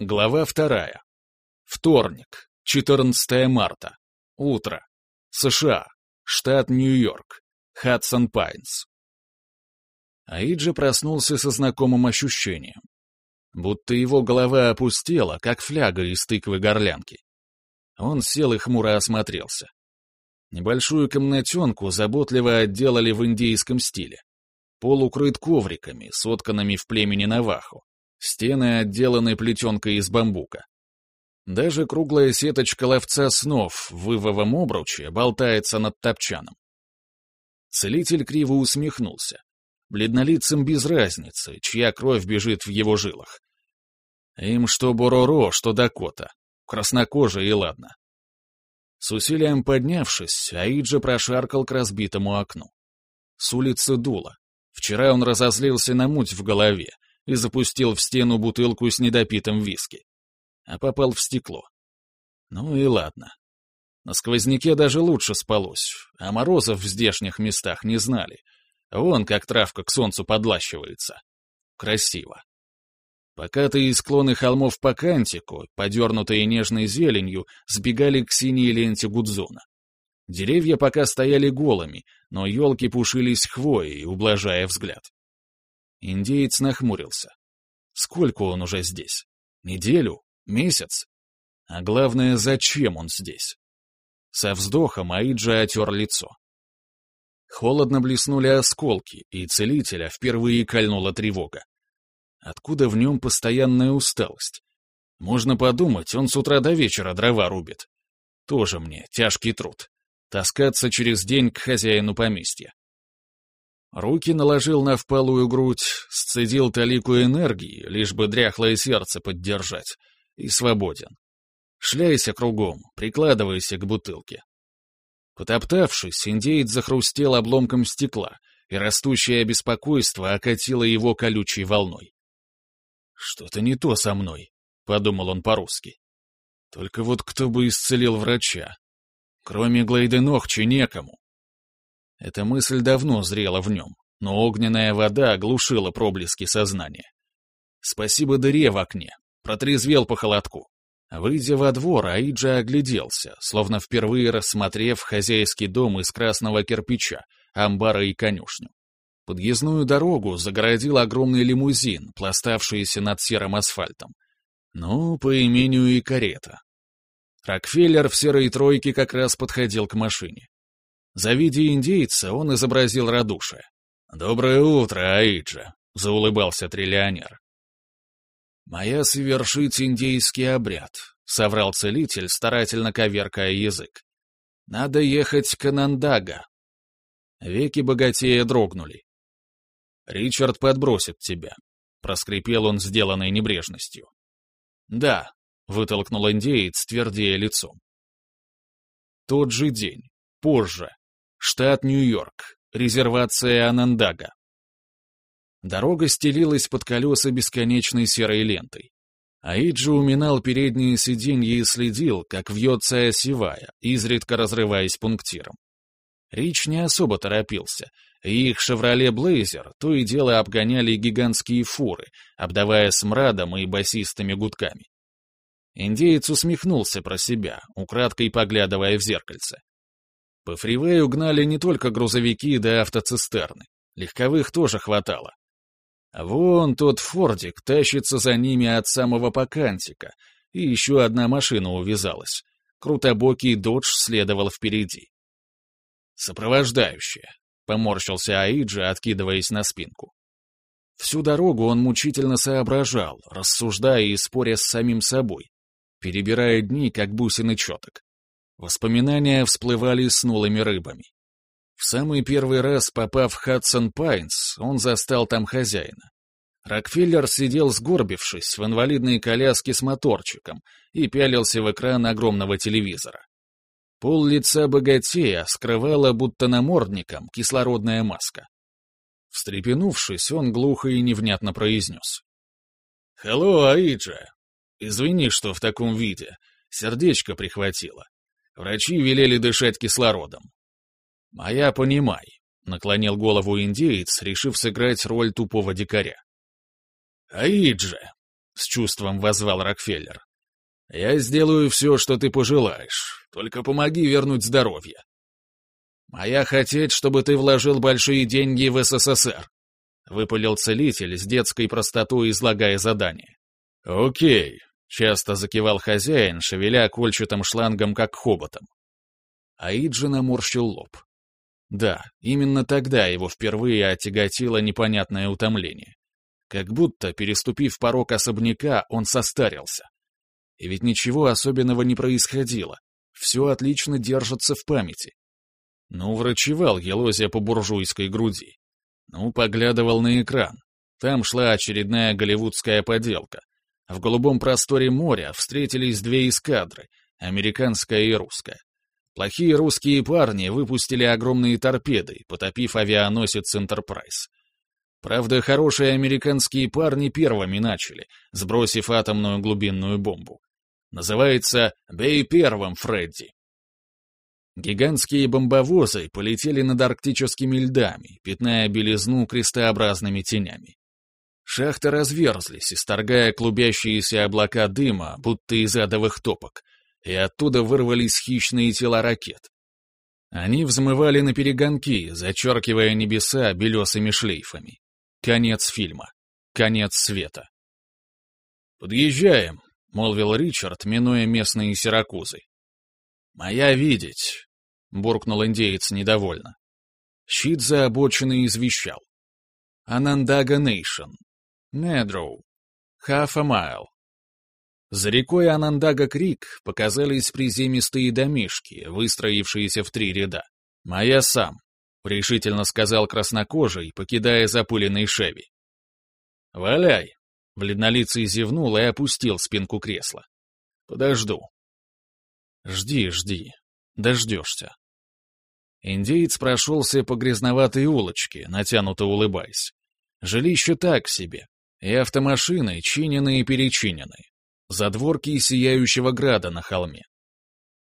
Глава вторая. Вторник, 14 марта. Утро. США. Штат Нью-Йорк. Хадсон Пайнс. Аиджи проснулся со знакомым ощущением. Будто его голова опустела, как фляга из тыквы-горлянки. Он сел и хмуро осмотрелся. Небольшую комнатенку заботливо отделали в индейском стиле. Пол укрыт ковриками, сотканными в племени Навахо. Стены отделаны плетенкой из бамбука. Даже круглая сеточка ловца снов в вывовом обруче болтается над топчаном. Целитель криво усмехнулся. Бледнолицым без разницы, чья кровь бежит в его жилах. Им что Бороро, что Дакота. Краснокожие и ладно. С усилием поднявшись, Аиджа прошаркал к разбитому окну. С улицы дуло. Вчера он разозлился на муть в голове, и запустил в стену бутылку с недопитым виски. А попал в стекло. Ну и ладно. На сквозняке даже лучше спалось, а морозов в здешних местах не знали. Вон как травка к солнцу подлащивается. Красиво. Покатые склоны холмов по кантику, подернутые нежной зеленью, сбегали к синей ленте гудзона. Деревья пока стояли голыми, но елки пушились хвоей, ублажая взгляд. Индеец нахмурился. Сколько он уже здесь? Неделю? Месяц? А главное, зачем он здесь? Со вздохом Аиджа отер лицо. Холодно блеснули осколки, и целителя впервые кольнула тревога. Откуда в нем постоянная усталость? Можно подумать, он с утра до вечера дрова рубит. Тоже мне тяжкий труд. Таскаться через день к хозяину поместья. Руки наложил на впалую грудь, сцедил талику энергии, лишь бы дряхлое сердце поддержать, и свободен. Шляйся кругом, прикладывайся к бутылке. Потоптавшись, индеец захрустел обломком стекла, и растущее беспокойство окатило его колючей волной. «Что-то не то со мной», — подумал он по-русски. «Только вот кто бы исцелил врача? Кроме Глейденохчи некому». Эта мысль давно зрела в нем, но огненная вода оглушила проблески сознания. Спасибо дыре в окне, протрезвел по холодку. Выйдя во двор, Аиджа огляделся, словно впервые рассмотрев хозяйский дом из красного кирпича, амбара и конюшню. Подъездную дорогу загородил огромный лимузин, пластавшийся над серым асфальтом. Ну, по имению и карета. Рокфеллер в серой тройке как раз подходил к машине. Завидя индейца, он изобразил радушие. «Доброе утро, Аиджа», — заулыбался триллионер. «Моя совершить индейский обряд», — соврал целитель, старательно коверкая язык. «Надо ехать к Анандага». Веки богатея дрогнули. «Ричард подбросит тебя», — проскрипел он сделанной небрежностью. «Да», — вытолкнул индеец, твердее лицом. Тот же день, позже, штат Нью-Йорк, резервация Анандага. Дорога стелилась под колеса бесконечной серой лентой. Аиджи уминал передние сиденья и следил, как вьется осевая, изредка разрываясь пунктиром. Рич не особо торопился, и их «Шевроле Блейзер» то и дело обгоняли гигантские фуры, обдавая смрадом и басистыми гудками. Индеец усмехнулся про себя, украдкой поглядывая в зеркальце. По фривею гнали не только грузовики да автоцистерны. Легковых тоже хватало. А вон тот фордик тащится за ними от самого покантика, и еще одна машина увязалась. Крутобокий додж следовал впереди. «Сопровождающая», — поморщился Аиджи, откидываясь на спинку. Всю дорогу он мучительно соображал, рассуждая и споря с самим собой, перебирая дни, как бусины четок. Воспоминания всплывали с нулыми рыбами. В самый первый раз, попав в Хадсон Пайнс, он застал там хозяина. Рокфеллер сидел сгорбившись в инвалидной коляске с моторчиком и пялился в экран огромного телевизора. Пол лица богатея скрывала будто намордником кислородная маска. Встрепенувшись, он глухо и невнятно произнес. «Хелло, Аиджа! Извини, что в таком виде. Сердечко прихватило. Врачи велели дышать кислородом. «А я понимай», — наклонил голову индеец, решив сыграть роль тупого дикаря. «Аиджи, — с чувством возвал Рокфеллер. «Я сделаю все, что ты пожелаешь, только помоги вернуть здоровье». «А я хотеть, чтобы ты вложил большие деньги в СССР», — выпалил целитель с детской простотой, излагая задание. «Окей», — часто закивал хозяин, шевеля кольчатым шлангом, как хоботом. Аиджи наморщил лоб. Да, именно тогда его впервые отяготило непонятное утомление. Как будто, переступив порог особняка, он состарился. И ведь ничего особенного не происходило. Все отлично держится в памяти. Ну, врачевал Елозия по буржуйской груди. Ну, поглядывал на экран. Там шла очередная голливудская поделка. В голубом просторе моря встретились две эскадры, американская и русская. Плохие русские парни выпустили огромные торпеды, потопив авианосец «Энтерпрайз». Правда, хорошие американские парни первыми начали, сбросив атомную глубинную бомбу. Называется «Бей первым, Фредди». Гигантские бомбовозы полетели над арктическими льдами, пятная белизну крестообразными тенями. Шахты разверзлись, исторгая клубящиеся облака дыма, будто из адовых топок, и оттуда вырвались хищные тела ракет. Они взмывали на перегонки, зачеркивая небеса белесыми шлейфами. Конец фильма. Конец света. «Подъезжаем», — молвил Ричард, минуя местные сиракузы. «Моя видеть», — буркнул индеец недовольно. Щит за обочиной извещал. «Анандага Нейшн. Недроу. Half a mile. За рекой Анандага-Крик показались приземистые домишки, выстроившиеся в три ряда. «Моя сам», — решительно сказал краснокожий, покидая запыленный Шеви. «Валяй!» — бледнолицый зевнул и опустил спинку кресла. «Подожду». «Жди, жди. Дождешься». Индеец прошелся по грязноватой улочке, натянуто улыбаясь. Жилище так себе, и автомашины чинены и перечинены задворки сияющего града на холме.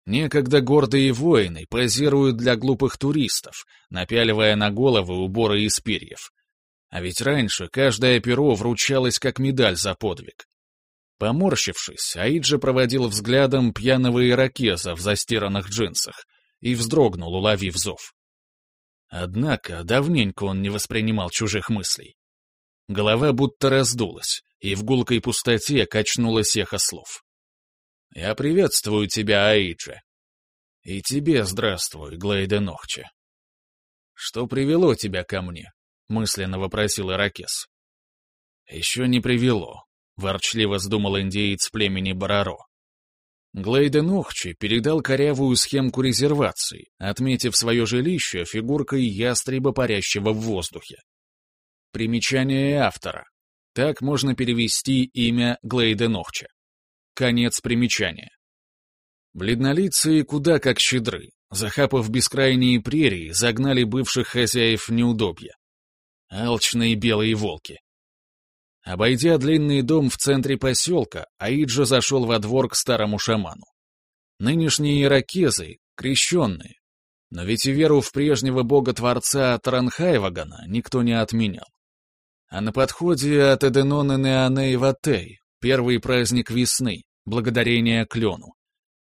Некогда гордые воины позируют для глупых туристов, напяливая на головы уборы из перьев. А ведь раньше каждое перо вручалось как медаль за подвиг. Поморщившись, Аиджи проводил взглядом пьяного иракеза в застиранных джинсах и вздрогнул, уловив зов. Однако давненько он не воспринимал чужих мыслей. Голова будто раздулась, и в гулкой пустоте качнулось эхо слов. «Я приветствую тебя, Аиджи. И тебе здравствуй, Глейде Нохче. Что привело тебя ко мне?» — мысленно вопросил Иракес. «Еще не привело», — ворчливо сдумал индеец племени Бараро. Глейден Охчи передал корявую схемку резервации, отметив свое жилище фигуркой ястреба, парящего в воздухе. Примечание автора. Так можно перевести имя Глейда Нохча. Конец примечания. Бледнолицые куда как щедры, захапав бескрайние прерии, загнали бывших хозяев в неудобья. Алчные белые волки. Обойдя длинный дом в центре поселка, Аиджа зашел во двор к старому шаману. Нынешние иракезы — крещенные, но ведь и веру в прежнего бога-творца Таранхайвагана никто не отменял. А на подходе от Эденона Неаней Ватей, первый праздник весны, благодарение клену.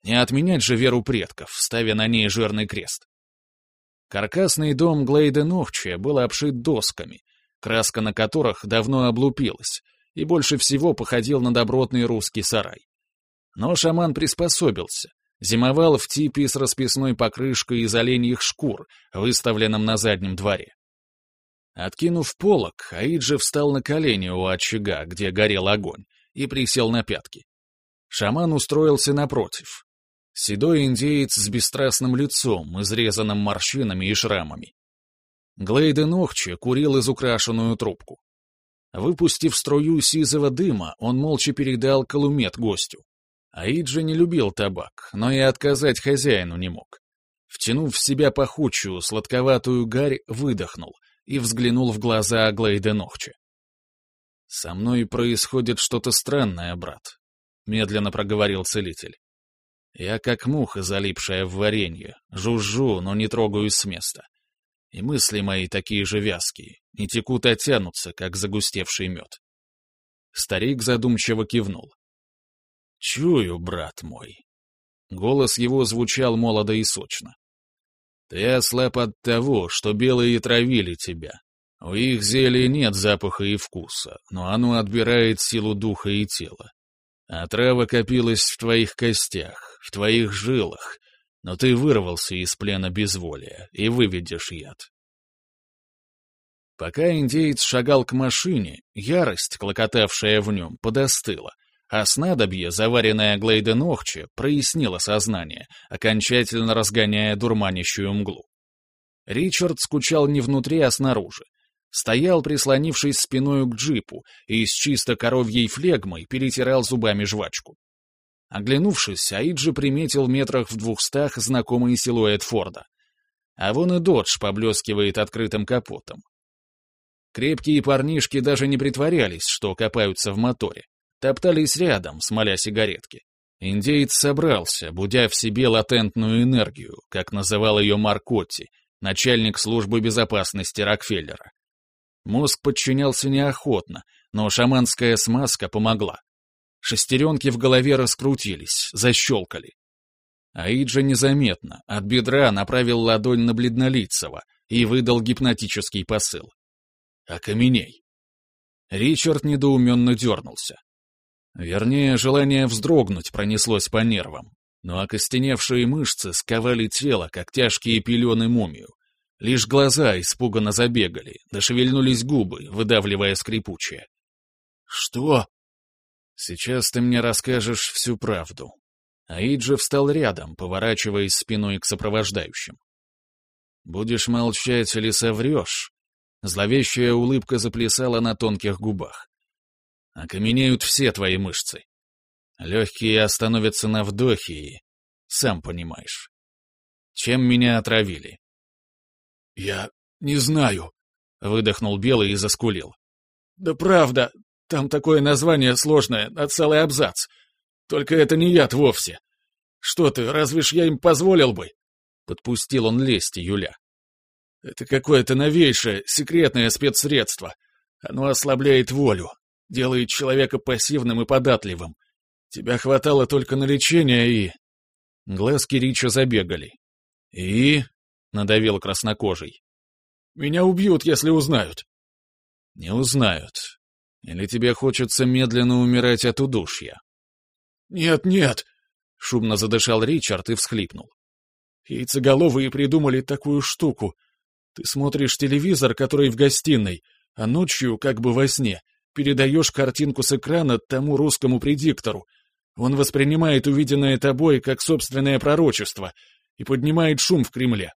Не отменять же веру предков, ставя на ней жирный крест. Каркасный дом Глейда Нохча был обшит досками, краска на которых давно облупилась, и больше всего походил на добротный русский сарай. Но шаман приспособился, зимовал в типе с расписной покрышкой из оленьих шкур, выставленном на заднем дворе. Откинув полог, Аиджи встал на колени у очага, где горел огонь, и присел на пятки. Шаман устроился напротив. Седой индеец с бесстрастным лицом, изрезанным морщинами и шрамами. Глейден Охчи курил изукрашенную трубку. Выпустив струю сизого дыма, он молча передал калумет гостю. Аиджи не любил табак, но и отказать хозяину не мог. Втянув в себя пахучую, сладковатую гарь, выдохнул — и взглянул в глаза Глейда Нохча. «Со мной происходит что-то странное, брат», — медленно проговорил целитель. «Я как муха, залипшая в варенье, жужжу, но не трогаюсь с места. И мысли мои такие же вязкие, не текут, а тянутся, как загустевший мед. Старик задумчиво кивнул. «Чую, брат мой». Голос его звучал молодо и сочно. «Ты ослаб от того, что белые травили тебя. У их зелий нет запаха и вкуса, но оно отбирает силу духа и тела. А трава копилась в твоих костях, в твоих жилах, но ты вырвался из плена безволия и выведешь яд. Пока индеец шагал к машине, ярость, клокотавшая в нем, подостыла, а снадобье, заваренное Глейден Охче, прояснило сознание, окончательно разгоняя дурманящую мглу. Ричард скучал не внутри, а снаружи. Стоял, прислонившись спиной к джипу, и с чисто коровьей флегмой перетирал зубами жвачку. Оглянувшись, Аиджи приметил метрах в двухстах знакомый силуэт Форда. А вон и Додж поблескивает открытым капотом. Крепкие парнишки даже не притворялись, что копаются в моторе. Топтались рядом, смоля сигаретки. Индеец собрался, будя в себе латентную энергию, как называл ее Маркотти, начальник службы безопасности Рокфеллера. Мозг подчинялся неохотно, но шаманская смазка помогла. Шестеренки в голове раскрутились, защелкали. Аиджа незаметно, от бедра направил ладонь на бледнолицего и выдал гипнотический посыл. «Окаменей!» Ричард недоуменно дернулся. Вернее, желание вздрогнуть пронеслось по нервам, но окостеневшие мышцы сковали тело, как тяжкие пелены мумию. Лишь глаза испуганно забегали, дошевельнулись губы, выдавливая скрипучее. «Что?» «Сейчас ты мне расскажешь всю правду». Аиджи встал рядом, поворачиваясь спиной к сопровождающим. «Будешь молчать или соврешь, Зловещая улыбка заплясала на тонких губах. Окаменеют все твои мышцы. Легкие остановятся на вдохе и... Сам понимаешь. Чем меня отравили? «Я не знаю», — выдохнул Белый и заскулил. «Да правда, там такое название сложное, на целый абзац. Только это не яд вовсе. Что ты, разве ж я им позволил бы?» Подпустил он лезть Юля. Это какое-то новейшее, секретное спецсредство. Оно ослабляет волю, делает человека пассивным и податливым. Тебя хватало только на лечение и...» Глазки Рича забегали. «И?» — надавил краснокожий. «Меня убьют, если узнают». «Не узнают. Или тебе хочется медленно умирать от удушья?» «Нет, нет!» — шумно задышал Ричард и всхлипнул. «Яйцеголовые придумали такую штуку — ты смотришь телевизор, который в гостиной, а ночью, как бы во сне, передаешь картинку с экрана тому русскому предиктору. Он воспринимает увиденное тобой как собственное пророчество и поднимает шум в Кремле.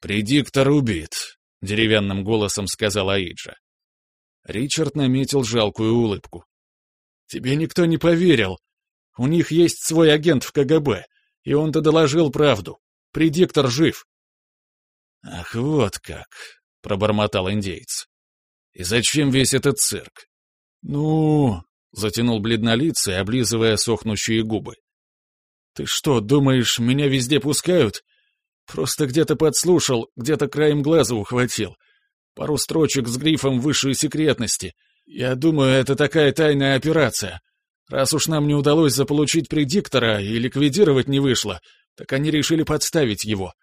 «Предиктор убит», — деревянным голосом сказал Аиджа. Ричард наметил жалкую улыбку. «Тебе никто не поверил. У них есть свой агент в КГБ, и он-то доложил правду. Предиктор жив. «Ах, вот как!» — пробормотал индейец. «И зачем весь этот цирк?» «Ну...» — затянул бледнолицый, облизывая сохнущие губы. «Ты что, думаешь, меня везде пускают? Просто где-то подслушал, где-то краем глаза ухватил. Пару строчек с грифом высшей секретности. Я думаю, это такая тайная операция. Раз уж нам не удалось заполучить предиктора и ликвидировать не вышло, так они решили подставить его.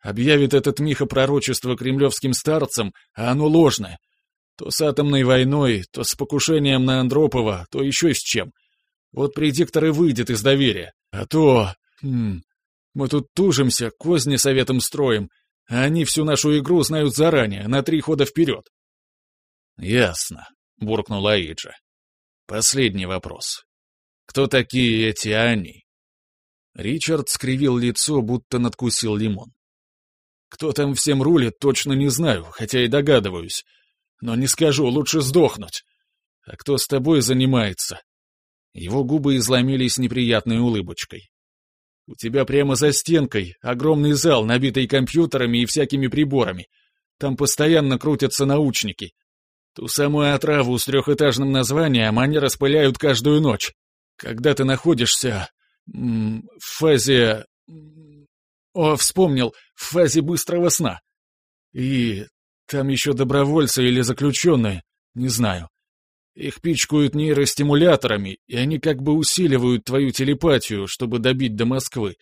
Объявит этот Миха пророчество кремлевским старцам, а оно ложное. То с атомной войной, то с покушением на Андропова, то еще с чем. Вот предиктор и выйдет из доверия. А то... Хм, мы тут тужимся, козни советом строим, а они всю нашу игру знают заранее, на три хода вперед. «Ясно», — буркнул Аиджа. «Последний вопрос. Кто такие эти они?» Ричард скривил лицо, будто надкусил лимон. Кто там всем рулит, точно не знаю, хотя и догадываюсь. Но не скажу, лучше сдохнуть. А кто с тобой занимается? Его губы изломились неприятной улыбочкой. У тебя прямо за стенкой огромный зал, набитый компьютерами и всякими приборами. Там постоянно крутятся научники. Ту самую отраву с трехэтажным названием они распыляют каждую ночь. Когда ты находишься в фазе о, вспомнил, в фазе быстрого сна. И там еще добровольцы или заключенные, не знаю. Их пичкают нейростимуляторами, и они как бы усиливают твою телепатию, чтобы добить до Москвы.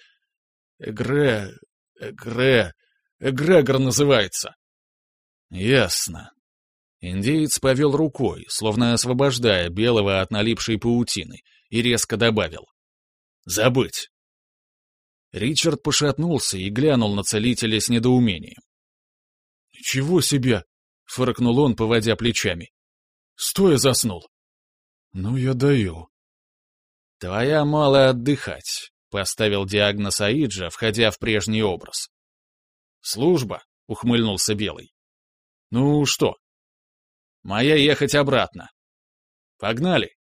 Эгре... Эгре... Эгрегор называется. Ясно. Индеец повел рукой, словно освобождая белого от налипшей паутины, и резко добавил. «Забыть!» Ричард пошатнулся и глянул на целителя с недоумением. «Чего себе!» — фыркнул он, поводя плечами. Стоя заснул. Ну, я даю. Твоя мало отдыхать, поставил диагноз Аиджа, входя в прежний образ. Служба, ухмыльнулся Белый. Ну что? Моя ехать обратно. Погнали.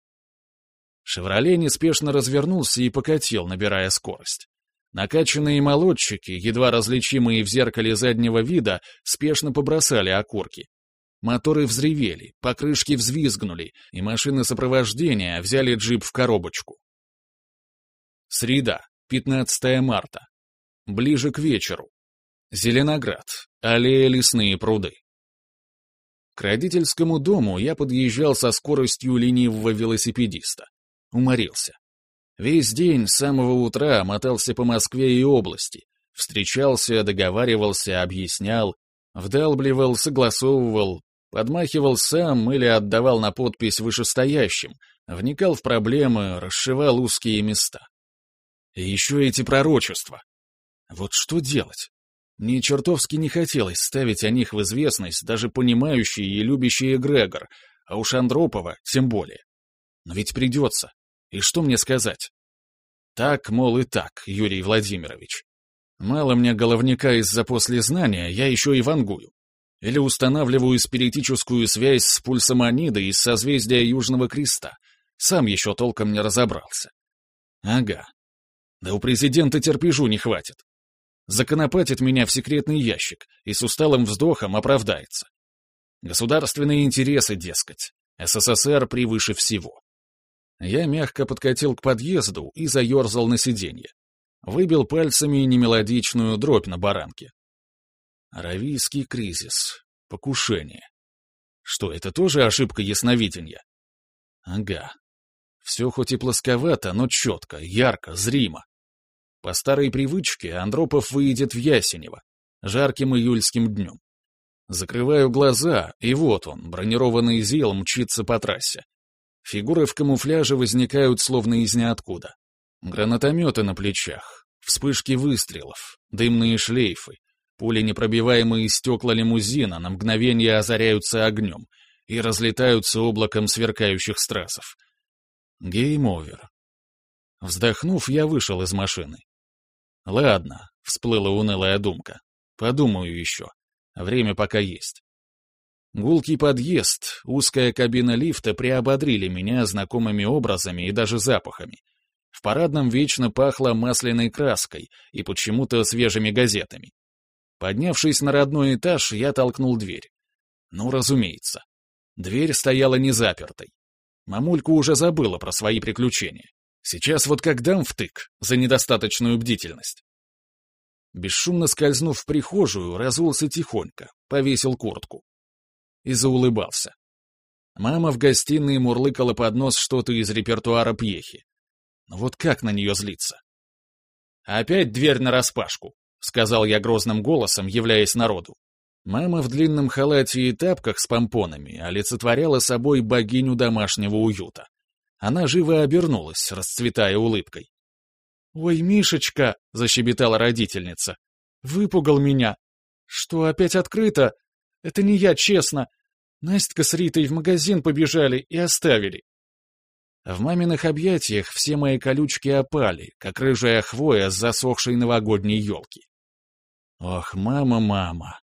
«Шевроле» неспешно развернулся и покатил, набирая скорость. Накачанные молодчики, едва различимые в зеркале заднего вида, спешно побросали окурки. Моторы взревели, покрышки взвизгнули, и машины сопровождения взяли джип в коробочку. Среда, 15 марта. Ближе к вечеру. Зеленоград, аллея лесные пруды. К родительскому дому я подъезжал со скоростью ленивого велосипедиста. Уморился. Весь день с самого утра мотался по Москве и области. Встречался, договаривался, объяснял, вдалбливал, согласовывал, Подмахивал сам или отдавал на подпись вышестоящим, вникал в проблемы, расшивал узкие места. И еще эти пророчества. Вот что делать? Мне чертовски не хотелось ставить о них в известность даже понимающий и любящий эгрегор, а уж Андропова тем более. Но ведь придется. И что мне сказать? Так, мол, и так, Юрий Владимирович. Мало мне головника из-за послезнания, я еще и вангую. Или устанавливаю спиритическую связь с пульсом Анида из созвездия Южного Креста. Сам еще толком не разобрался. Ага. Да у президента терпежу не хватит. Законопатит меня в секретный ящик и с усталым вздохом оправдается. Государственные интересы, дескать. СССР превыше всего. Я мягко подкатил к подъезду и заерзал на сиденье. Выбил пальцами немелодичную дробь на баранке. Аравийский кризис. Покушение. Что, это тоже ошибка ясновидения? Ага. Все хоть и плосковато, но четко, ярко, зримо. По старой привычке Андропов выйдет в Ясенево, жарким июльским днем. Закрываю глаза, и вот он, бронированный ЗИЛ, мчится по трассе. Фигуры в камуфляже возникают словно из ниоткуда. Гранатометы на плечах, вспышки выстрелов, дымные шлейфы, Пуленепробиваемые стекла лимузина на мгновение озаряются огнем и разлетаются облаком сверкающих стразов. Game over. Вздохнув, я вышел из машины. Ладно, всплыла унылая думка. Подумаю еще. Время пока есть. Гулкий подъезд, узкая кабина лифта приободрили меня знакомыми образами и даже запахами. В парадном вечно пахло масляной краской и почему-то свежими газетами. Поднявшись на родной этаж, я толкнул дверь. Ну, разумеется. Дверь стояла не запертой. Мамулька уже забыла про свои приключения. Сейчас вот как дам втык за недостаточную бдительность. Бесшумно скользнув в прихожую, разулся тихонько, повесил куртку. И заулыбался. Мама в гостиной мурлыкала под нос что-то из репертуара пьехи. Но вот как на нее злиться? Опять дверь нараспашку. — сказал я грозным голосом, являясь народу. Мама в длинном халате и тапках с помпонами олицетворяла собой богиню домашнего уюта. Она живо обернулась, расцветая улыбкой. «Ой, Мишечка!» — защебетала родительница. «Выпугал меня. Что, опять открыто? Это не я, честно. Настя с Ритой в магазин побежали и оставили. В маминых объятиях все мои колючки опали, как рыжая хвоя с засохшей новогодней елки. Ох, мама, мама.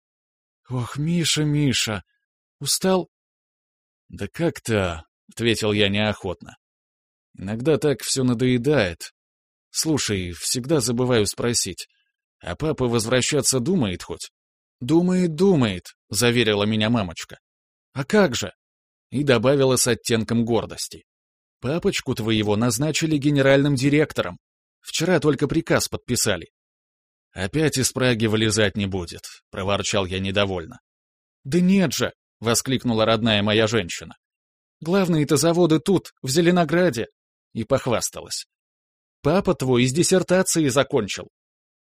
Ох, Миша, Миша. Устал? Да как-то, — ответил я неохотно. Иногда так все надоедает. Слушай, всегда забываю спросить. А папа возвращаться думает хоть? Думает, думает, — заверила меня мамочка. А как же? И добавила с оттенком гордости. Папочку твоего назначили генеральным директором. Вчера только приказ подписали. Опять из Праги вылезать не будет, проворчал я недовольно. Да нет же, воскликнула родная моя женщина. Главные-то заводы тут, в Зеленограде. И похвасталась. Папа твой из диссертации закончил.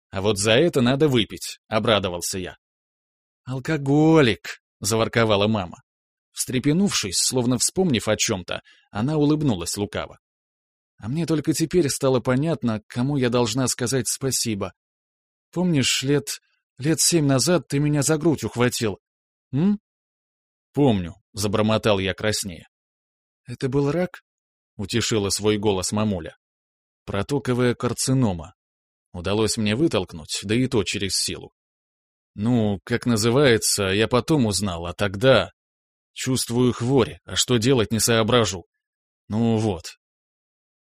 А вот за это надо выпить, обрадовался я. Алкоголик, заворковала мама. Встрепенувшись, словно вспомнив о чем-то, она улыбнулась лукаво. А мне только теперь стало понятно, кому я должна сказать спасибо. Помнишь, лет... лет семь назад ты меня за грудь ухватил? М? Помню, забормотал я краснее. Это был рак? Утешила свой голос мамуля. Протоковая карцинома. Удалось мне вытолкнуть, да и то через силу. Ну, как называется, я потом узнал, а тогда... Чувствую хворь, а что делать не соображу. Ну вот,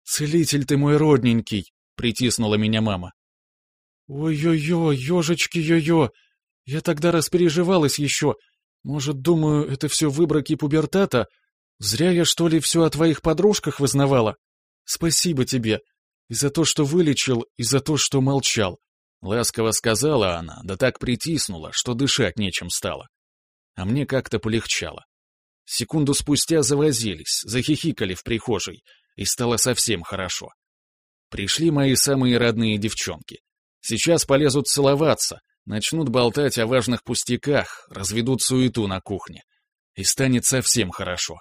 «Целитель ты мой родненький!» — притиснула меня мама. «Ой-ой-ой, ежечки-ё-ё! Я тогда распереживалась еще. Может, думаю, это все выброки пубертата? Зря я, что ли, все о твоих подружках вызнавала? Спасибо тебе. И за то, что вылечил, и за то, что молчал». Ласково сказала она, да так притиснула, что дышать нечем стало. А мне как-то полегчало. Секунду спустя завозились, захихикали в прихожей, и стало совсем хорошо. Пришли мои самые родные девчонки. Сейчас полезут целоваться, начнут болтать о важных пустяках, разведут суету на кухне. И станет совсем хорошо.